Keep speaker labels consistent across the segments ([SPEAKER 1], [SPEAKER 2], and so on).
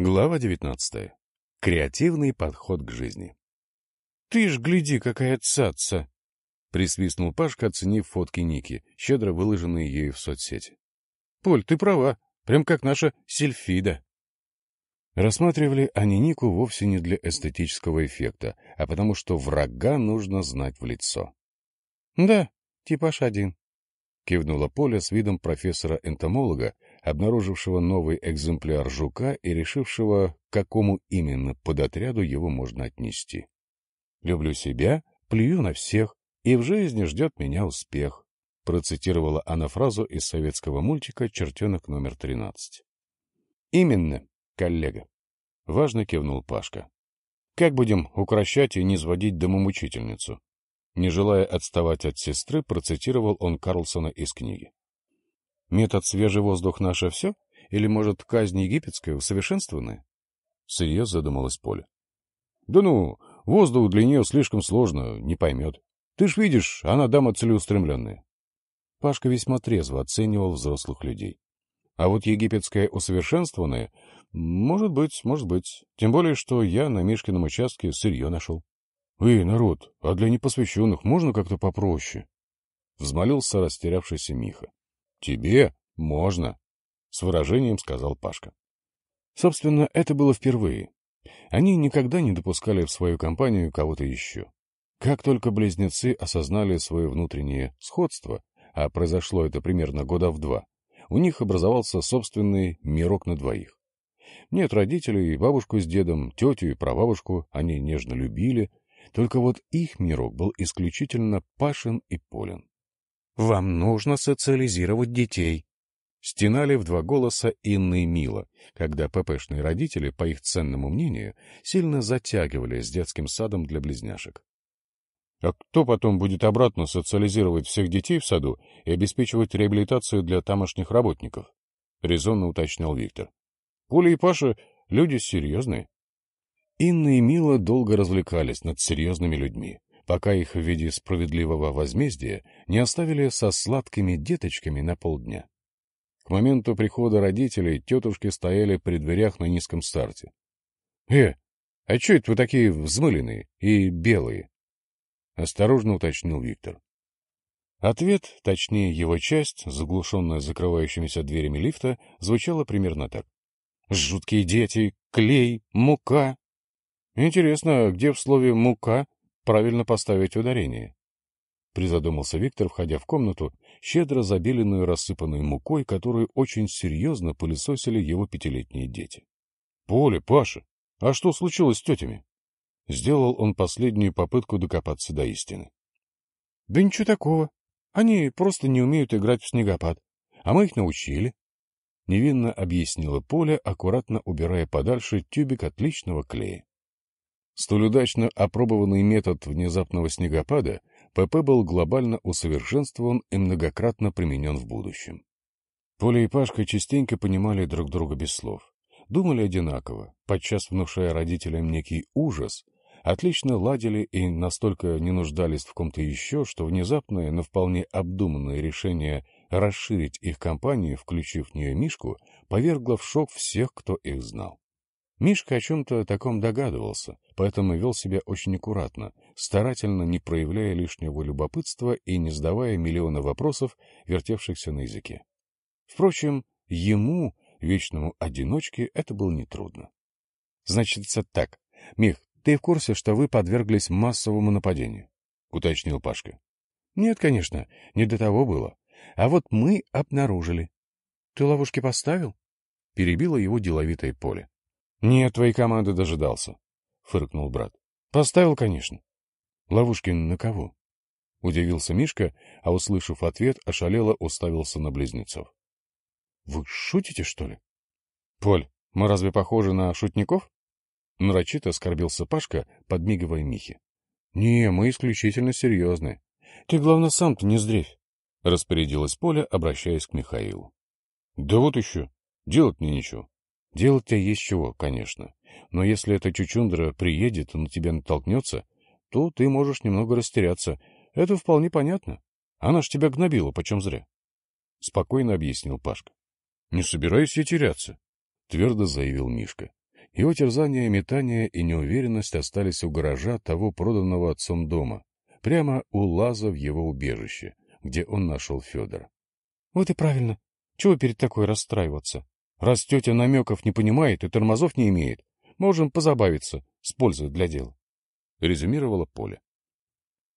[SPEAKER 1] Глава 19. Креативный подход к жизни.
[SPEAKER 2] «Ты ж гляди, какая цаца!»
[SPEAKER 1] — присвистнул Пашка, оценив фотки Ники, щедро выложенные ею в соцсети.
[SPEAKER 2] «Поль, ты права, прям как наша сельфида».
[SPEAKER 1] Рассматривали они Нику вовсе не для эстетического эффекта, а потому что врага нужно знать в лицо.
[SPEAKER 2] «Да, типаж один», —
[SPEAKER 1] кивнула Поля с видом профессора-энтомолога, обнаружившего новый экземпляр жука и решившего, к какому именно подотряду его можно отнести. «Люблю себя, плюю на всех, и в жизни ждет меня успех», процитировала она фразу из советского мультика «Чертенок номер 13». «Именно, коллега», — важно кивнул Пашка. «Как будем укращать и не сводить домомучительницу?» Не желая отставать от сестры, процитировал он Карлсона из книги. Метод свежий воздух наше все? Или, может, казнь египетская усовершенствованная? Всерьез задумалась Поля. Да ну, воздух для нее слишком сложно, не поймет. Ты ж видишь, она дама целеустремленная. Пашка весьма трезво оценивал взрослых людей. А вот египетская усовершенствованная, может быть, может быть. Тем более, что я на Мишкином участке сырье нашел. — Эй, народ, а для непосвященных можно как-то попроще? Взмолился растерявшийся Миха. «Тебе можно», — с выражением сказал Пашка. Собственно, это было впервые. Они никогда не допускали в свою компанию кого-то еще. Как только близнецы осознали свое внутреннее сходство, а произошло это примерно года в два, у них образовался собственный мирок на двоих. Нет родителей, бабушку с дедом, тетю и прабабушку они нежно любили, только вот их мирок был исключительно Пашин и Полин.
[SPEAKER 2] Вам нужно социализировать детей.
[SPEAKER 1] Стенали в два голоса Инны и Мила, когда ППшные родители, по их ценному мнению, сильно затягивали с детским садом для близняшек. — А кто потом будет обратно социализировать всех детей в саду и обеспечивать реабилитацию для тамошних работников? — резонно уточнял Виктор. — Поля и Паша — люди серьезные. Инна и Мила долго развлекались над серьезными людьми, пока их в виде справедливого возмездия не оставили со сладкими деточками на полдня. К моменту прихода родителей тетушки стояли при дверях на низком старте. — Э, а что это вы такие взмыленные и белые? — осторожно уточнил Виктор. Ответ, точнее его часть, заглушенная закрывающимися дверями лифта, звучала примерно так. «Жуткие дети, клей, мука». Интересно, где в слове «мука» правильно поставить ударение. Призадумался Виктор, входя в комнату, щедро забеленную рассыпанной мукой, которую очень серьезно пылесосили его пятилетние дети. — Поля, Паша, а что случилось с тетями? Сделал он последнюю попытку докопаться до истины.
[SPEAKER 2] — Да ничего такого. Они просто не умеют играть в снегопад. А мы их научили.
[SPEAKER 1] Невинно объяснила Поля, аккуратно убирая подальше тюбик отличного клея. Столь удачно опробованный метод внезапного снегопада ПП был глобально усовершенствован и многократно применен в будущем. Поля и Пашка частенько понимали друг друга без слов. Думали одинаково, подчас внушая родителям некий ужас, отлично ладили и настолько не нуждались в ком-то еще, что внезапное, но вполне обдуманное решение расширить их компанию, включив в нее Мишку, повергло в шок всех, кто их знал. Мишка о чем-то таком догадывался, поэтому вел себя очень аккуратно, старательно не проявляя лишнего любопытства и не задавая миллиона вопросов, вертевшихся на языке. Впрочем, ему, вечному одиночке, это было нетрудно. — Значит, так. Мих, ты в курсе, что вы подверглись массовому нападению? — уточнил Пашка. — Нет, конечно, не до того было. А вот мы обнаружили. — Ты ловушки поставил? — перебило его деловитое поле. — Нет, твоей команды дожидался, — фыркнул брат. — Поставил, конечно. — Ловушки на кого? — удивился Мишка, а, услышав ответ, ошалело уставился на близнецов. — Вы шутите, что ли? — Поль, мы разве похожи на шутников? Нарочито оскорбился Пашка, подмигивая Михе. — Не, мы исключительно серьезные. Ты, главное, сам-то не сдревь, — распорядилась Поля, обращаясь к Михаилу. — Да вот еще. Делать мне ничего. Делать-то есть чего, конечно. Но если эта чучундра приедет и на тебя натолкнется, то ты можешь немного растеряться. Это вполне понятно. Она ж тебя гнобила, почем зря. Спокойно объяснил Пашка. — Не собираюсь я теряться, — твердо заявил Мишка. Его терзание, метание и неуверенность остались у гаража того проданного отцом дома, прямо у лаза в его убежище, где он нашел Федора.
[SPEAKER 2] — Вот и правильно. Чего перед такой расстраиваться? Раз тетя намеков не понимает и тормозов не имеет, можем позабавиться с пользой для дела.
[SPEAKER 1] Резюмировала Поля.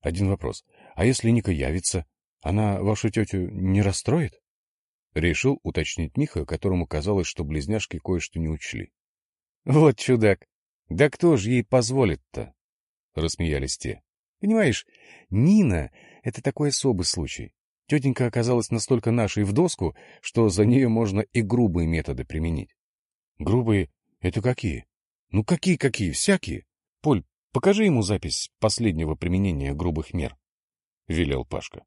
[SPEAKER 2] Один вопрос. А если Ника явится, она вашу тетю не расстроит?
[SPEAKER 1] Решил уточнить Миха, которому казалось, что близняшки кое-что не учли.
[SPEAKER 2] Вот чудак. Да кто же ей позволит-то? Рассмеялись те. Понимаешь, Нина — это такой особый случай. Тетенька оказалась настолько нашей в доску, что за нее можно и грубые методы применить. Грубые — это какие? Ну какие-какие, всякие. Поль, покажи ему запись последнего применения грубых мер, — велел Пашка.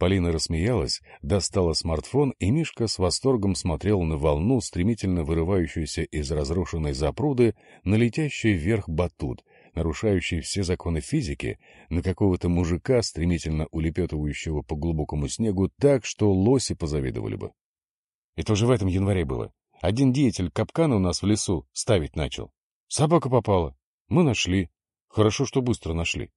[SPEAKER 1] Полина рассмеялась, достала смартфон, и Мишка с восторгом смотрел на волну, стремительно вырывающуюся из разрушенной запруды, на вверх батут, нарушающий все законы физики, на какого-то мужика, стремительно улепетывающего по глубокому снегу так, что лоси позавидовали бы.
[SPEAKER 2] Это уже в этом январе было. Один деятель капкан у нас в лесу ставить начал. Собака попала. Мы нашли. Хорошо, что быстро нашли.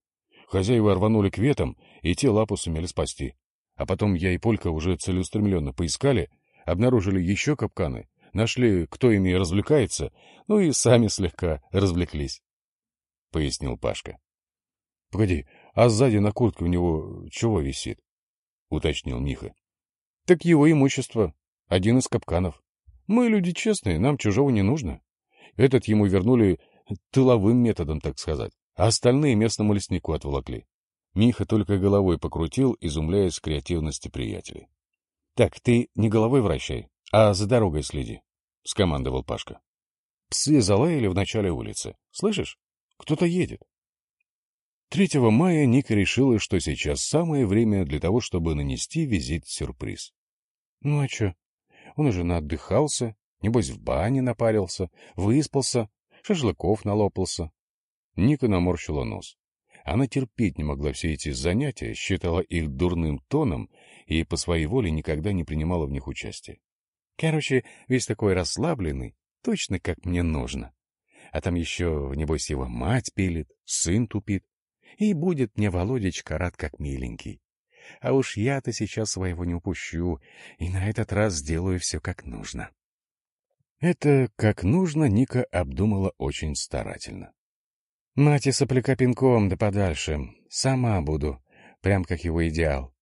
[SPEAKER 2] Хозяева рванули к ветам, и те лапу сумели спасти. А потом я и Полька уже целеустремленно поискали, обнаружили еще капканы, нашли, кто ими развлекается, ну и сами слегка развлеклись, — пояснил Пашка. — Погоди, а сзади на куртке у него чего висит? — уточнил Миха. — Так его имущество. Один из капканов. Мы люди честные, нам чужого не нужно. Этот ему вернули тыловым методом, так сказать, а остальные местному леснику отволокли. Миха только головой покрутил, изумляясь креативности приятелей. — Так, ты не головой вращай, а за дорогой следи, — скомандовал Пашка. — Псы залаяли в начале улицы. Слышишь? Кто-то едет. 3 мая Ника решила, что сейчас самое время для того, чтобы нанести визит-сюрприз. Ну а чё? Он уже наотдыхался, небось в бане напарился, выспался, шашлыков налопался. Ника наморщила нос. Она терпеть не могла все эти занятия, считала их дурным тоном и по своей воле никогда не принимала в них участия. Короче, весь такой расслабленный, точно как мне нужно. А там еще, небось, его мать пилит, сын тупит. И будет мне Володечка рад как миленький. А уж я-то сейчас своего не упущу, и на этот раз сделаю все как нужно. Это «как нужно» Ника обдумала очень старательно. Мать и сопляка пинком, да подальше. Сама буду. Прям как его идеал.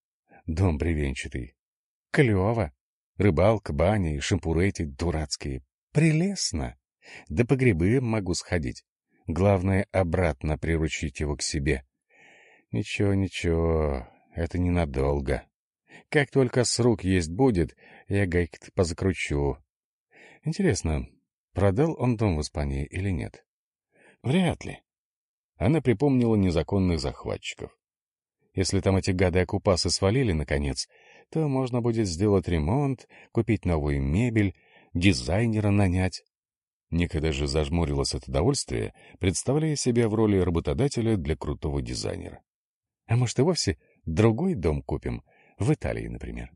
[SPEAKER 2] Дом бревенчатый. Клево. Рыбалка, баня и шампуры эти дурацкие. Прелестно. Да по грибы могу сходить. Главное, обратно приручить его к себе. Ничего, ничего, это ненадолго. Как только с рук есть будет, я гайк позакручу. Интересно, продал он дом в Испании или нет? Вряд ли. Она припомнила незаконных захватчиков. Если там эти гады-оккупасы свалили, наконец, то можно будет сделать ремонт, купить новую мебель, дизайнера нанять. Ника даже зажмурилась от удовольствия, представляя себя в роли работодателя для крутого дизайнера. А может и вовсе другой дом купим, в Италии, например.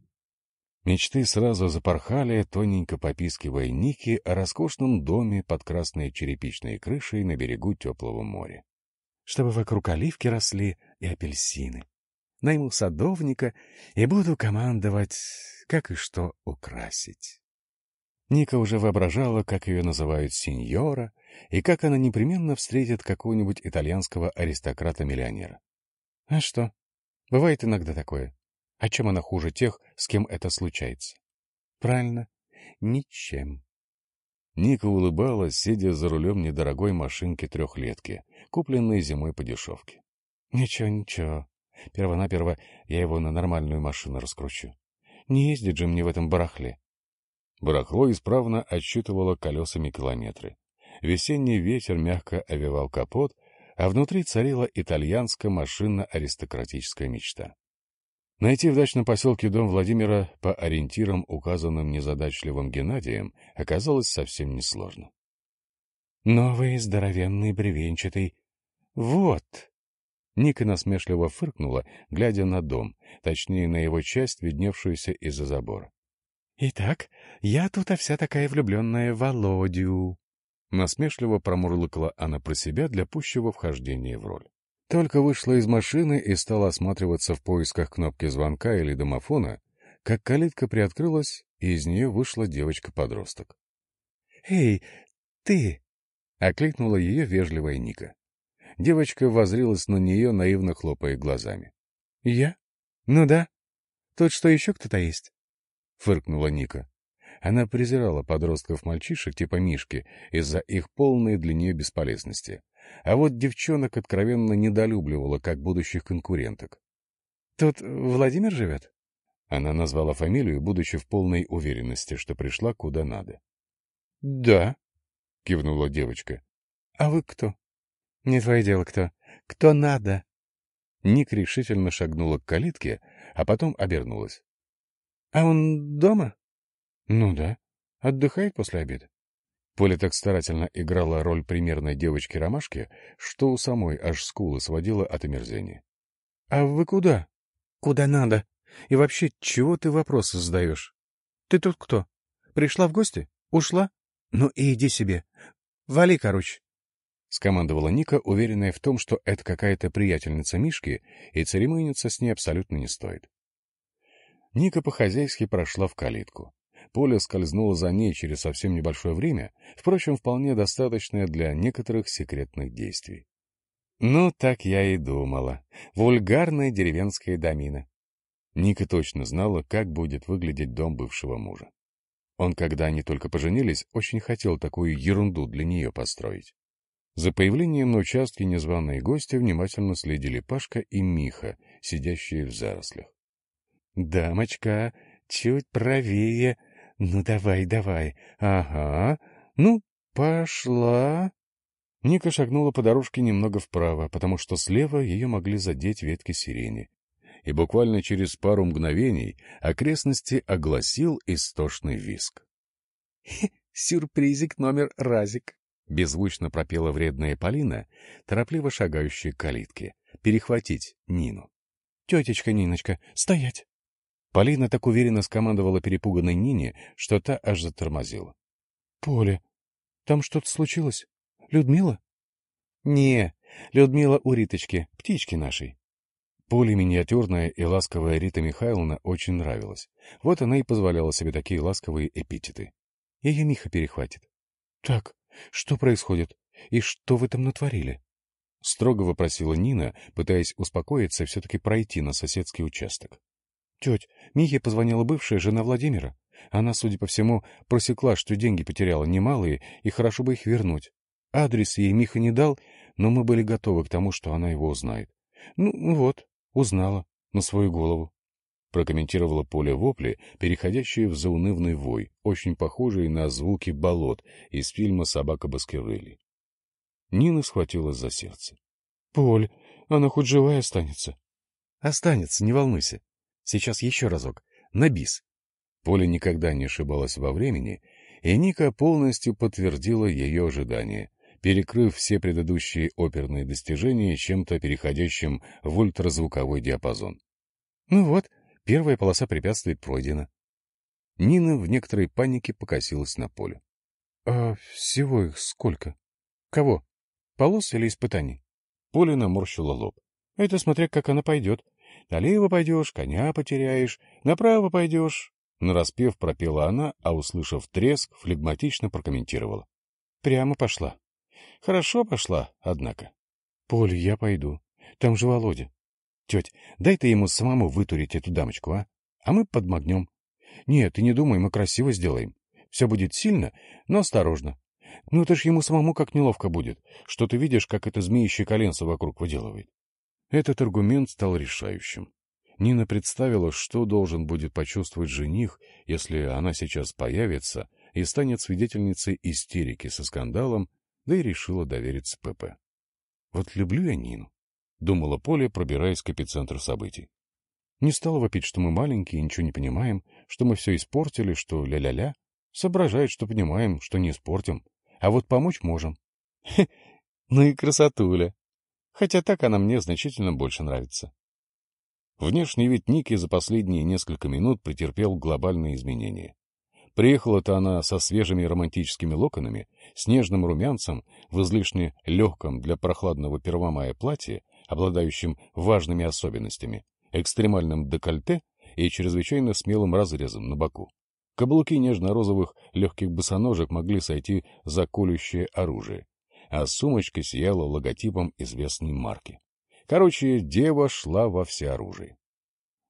[SPEAKER 2] Мечты сразу запорхали, тоненько попискивая Ники о роскошном доме под красной черепичной крышей на берегу теплого моря чтобы вокруг оливки росли и апельсины. Найму садовника и буду командовать, как и что украсить. Ника уже воображала, как ее называют сеньора, и как она непременно встретит какого-нибудь итальянского аристократа-миллионера. А что? Бывает иногда такое. А чем она хуже тех, с кем это случается? Правильно, ничем. Ника улыбалась, сидя за рулем недорогой машинки-трехлетки, купленной зимой по дешевке. — Ничего, ничего. Первонаперво я его на нормальную машину раскручу. Не ездит же мне в этом барахле. Барахло исправно отсчитывало колесами километры. Весенний ветер мягко овивал капот, а внутри царила итальянская машинно-аристократическая мечта. Найти в дачном поселке дом Владимира по ориентирам, указанным незадачливым Геннадием, оказалось совсем несложно. «Новый, здоровенный, бревенчатый. Вот!» Ника насмешливо фыркнула, глядя на дом, точнее, на его часть, видневшуюся из-за забора. «Итак, я тут вся такая влюбленная в Володю».
[SPEAKER 1] Насмешливо промурлыкала она про себя для пущего вхождения в роль. Только вышла из машины и стала осматриваться в поисках кнопки звонка или домофона, как калитка приоткрылась, и из нее вышла девочка-подросток.
[SPEAKER 2] «Эй, ты!»
[SPEAKER 1] — окликнула ее вежливая Ника. Девочка возрилась на нее, наивно хлопая глазами.
[SPEAKER 2] «Я? Ну да. Тут что, еще кто-то есть?»
[SPEAKER 1] — фыркнула Ника. Она презирала подростков-мальчишек типа Мишки из-за их полной для нее бесполезности. А вот девчонок откровенно недолюбливала, как будущих конкуренток.
[SPEAKER 2] «Тут Владимир живет?»
[SPEAKER 1] Она назвала фамилию, будучи в полной уверенности, что пришла куда надо.
[SPEAKER 2] — Да, —
[SPEAKER 1] кивнула девочка.
[SPEAKER 2] — А вы кто? — Не твое дело кто. Кто надо?
[SPEAKER 1] Ник решительно шагнула к калитке, а потом обернулась.
[SPEAKER 2] — А он дома?
[SPEAKER 1] — Ну да. Отдыхает после обеда. Поля так старательно играла роль примерной девочки-ромашки, что у самой аж скулы сводила от омерзения.
[SPEAKER 2] — А вы куда? — Куда надо. И вообще, чего ты вопросы задаешь? Ты тут кто? Пришла в гости? Ушла? Ну и иди себе. Вали, короче.
[SPEAKER 1] — скомандовала Ника, уверенная в том, что это какая-то приятельница Мишки, и церемониться с ней абсолютно не стоит. Ника по-хозяйски прошла в калитку. Поля скользнула за ней через совсем небольшое время, впрочем, вполне достаточное для некоторых секретных действий. Ну, так я и думала. Вульгарная деревенская домина. Ника точно знала, как будет выглядеть дом бывшего мужа. Он, когда они только поженились, очень хотел такую ерунду для нее построить. За появлением на участке незваные гости внимательно следили Пашка и Миха, сидящие в зарослях. — Дамочка, чуть правее. Ну, давай, давай. Ага. Ну, пошла. Ника шагнула по дорожке немного вправо, потому что слева ее могли задеть ветки сирени, и буквально через пару мгновений окрестности огласил истошный виск.
[SPEAKER 2] «Сюрпризик номер разик!»
[SPEAKER 1] — беззвучно пропела вредная Полина, торопливо шагающая к калитке. «Перехватить Нину».
[SPEAKER 2] «Тетечка Ниночка, стоять!»
[SPEAKER 1] Полина так уверенно скомандовала перепуганной Нине, что та аж затормозила.
[SPEAKER 2] — Поля, там что-то случилось? Людмила?
[SPEAKER 1] — Не, Людмила у Риточки, птички нашей. Поле миниатюрная и ласковая Рита Михайловна очень нравилась. Вот она и позволяла себе такие ласковые эпитеты. Ее Миха перехватит.
[SPEAKER 2] — Так, что происходит? И что вы там натворили?
[SPEAKER 1] — строго вопросила Нина, пытаясь успокоиться и все-таки пройти на соседский участок.
[SPEAKER 2] — Теть, Михе позвонила бывшая жена Владимира. Она, судя по всему, просекла, что деньги потеряла немалые, и хорошо бы их вернуть. Адрес ей Миха не дал, но мы были готовы к тому, что она его узнает. Ну, вот, Узнала. На свою голову.
[SPEAKER 1] Прокомментировала поле вопли, переходящее в заунывный вой, очень похожий на звуки болот из фильма «Собака Баскервилли». Нина схватилась за сердце.
[SPEAKER 2] — Поль, она хоть живая останется?
[SPEAKER 1] — Останется, не волнуйся. Сейчас еще разок. На бис. Поля никогда не ошибалась во времени, и Ника полностью подтвердила ее ожидания перекрыв все предыдущие оперные достижения чем-то переходящим в ультразвуковой диапазон. Ну вот, первая полоса препятствий пройдена. Нина в некоторой панике покосилась на поле.
[SPEAKER 2] — А всего их сколько?
[SPEAKER 1] — Кого? Полос или испытаний? Поле наморщила лоб. — Это смотря как она пойдет. Налево пойдешь, коня потеряешь, направо пойдешь. Нараспев пропела она, а, услышав треск, флегматично прокомментировала. — Прямо пошла. Хорошо пошла, однако.
[SPEAKER 2] — Поль, я пойду. Там же Володя.
[SPEAKER 1] Теть, дай ты ему самому вытурить эту дамочку, а? А мы подмогнем. Нет, ты не думай, мы красиво сделаем. Все будет сильно, но осторожно. Ну, это ж ему самому как неловко будет, что ты видишь, как это змеище коленца вокруг выделывает. Этот аргумент стал решающим. Нина представила, что должен будет почувствовать жених, если она сейчас появится и станет свидетельницей истерики со скандалом да и решила довериться ПП. «Вот люблю я Нину», — думала Поля, пробираясь к эпицентру событий. Не стала вопить, что мы маленькие, ничего не понимаем, что мы все испортили, что ля-ля-ля. Соображает, что понимаем, что не испортим, а вот помочь можем. Ну и красотуля. Хотя так она мне значительно больше нравится. Внешний вид Ники за последние несколько минут претерпел глобальные изменения. Приехала-то она со свежими романтическими локонами, снежным румянцем, в излишне легком для прохладного первомая платье, обладающем важными особенностями, экстремальным декольте и чрезвычайно смелым разрезом на боку. Каблуки нежно-розовых легких босоножек могли сойти за колющее оружие, а сумочка сияла логотипом известной марки. Короче, дева шла во всеоружии.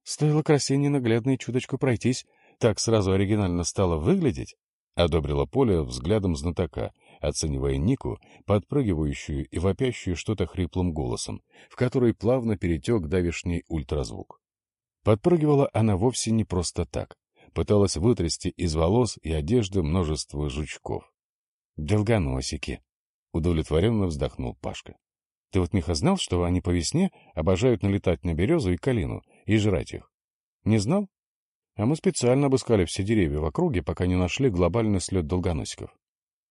[SPEAKER 2] Стоило красе ненаглядной чуточку пройтись, так сразу оригинально стало выглядеть, — одобрила Поля взглядом знатока, оценивая Нику, подпрыгивающую и вопящую что-то хриплым голосом, в который плавно перетек давишний ультразвук. Подпрыгивала она вовсе не просто так. Пыталась вытрясти из волос и одежды множество жучков. «Долгоносики!» — удовлетворенно вздохнул Пашка. «Ты вот, Миха, знал, что они по весне обожают налетать на березу и калину и жрать их? Не знал? А мы специально обыскали все деревья в округе, пока не нашли глобальный след долгоносиков.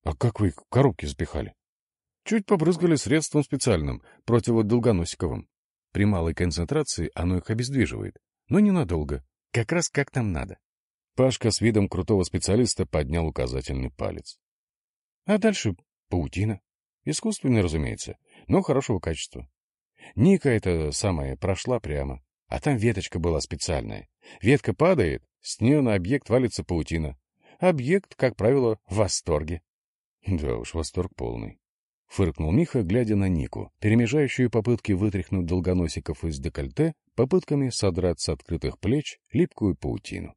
[SPEAKER 2] А как вы их в коробки запихали? Чуть побрызгали средством специальным, противодолгоносиковым. При малой концентрации оно их обездвиживает, но ненадолго, как раз как нам надо. Пашка с видом крутого специалиста поднял указательный палец. А дальше паутина. Искусственная, разумеется, но хорошего качества. Ника это самое прошла прямо. А там веточка была специальная. Ветка падает, с нее на объект валится паутина. Объект, как правило, в восторге. Да уж, восторг полный. Фыркнул Миха, глядя на Нику, перемежающую попытки вытряхнуть долгоносиков из декольте попытками содрать с открытых плеч липкую паутину.